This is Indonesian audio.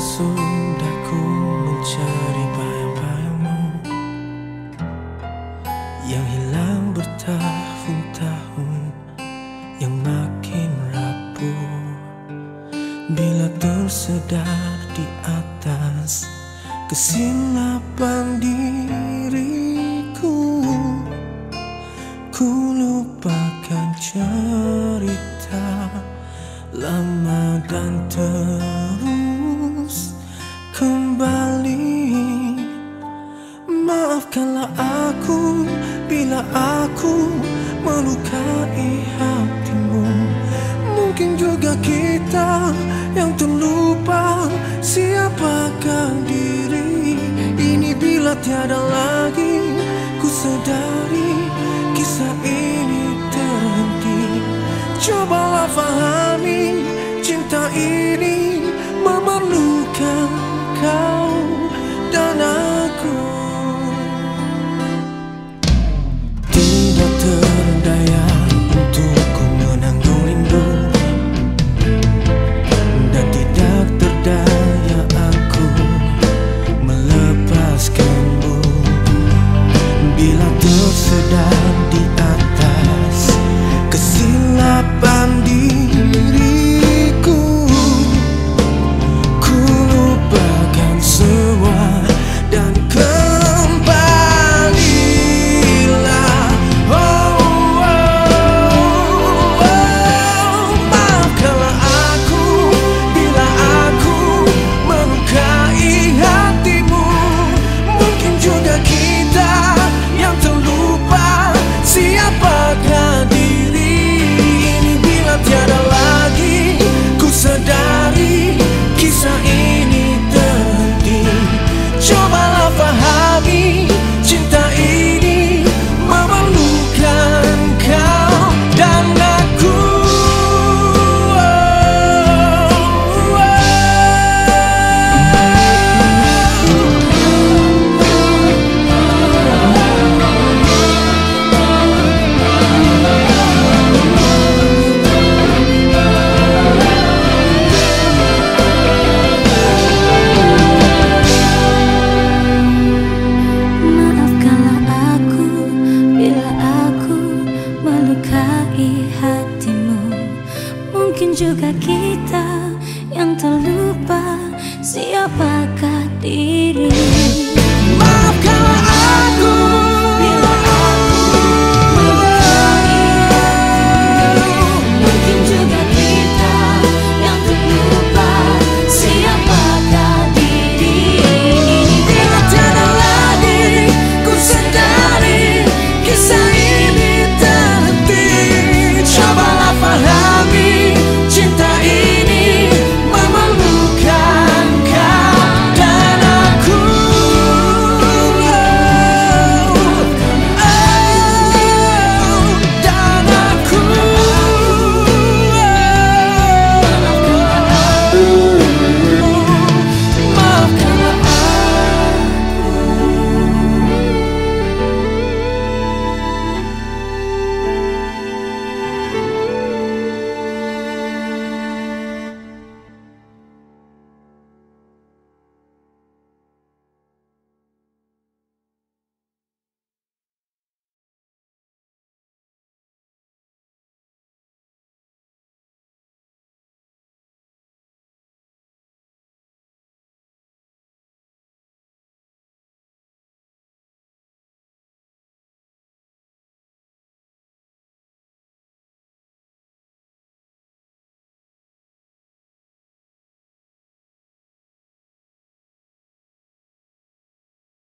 sudah ku mencari bayang-bayangmu Yang hilang bertahun-tahun Yang makin rapuh. Bila tersedar di atas Kesilapan diriku Ku lupakan cerita Lama dan terus aku melukai hatimu. Mungkin juga kita yang terlupa Siapakah diri. Ini bila tiada lagi Ku sadari kisah ini terhenti. Cobalah fahami cinta ini memerlukan kau melukai hatimu. Mungkin juga kita yang terlupa siapakah dia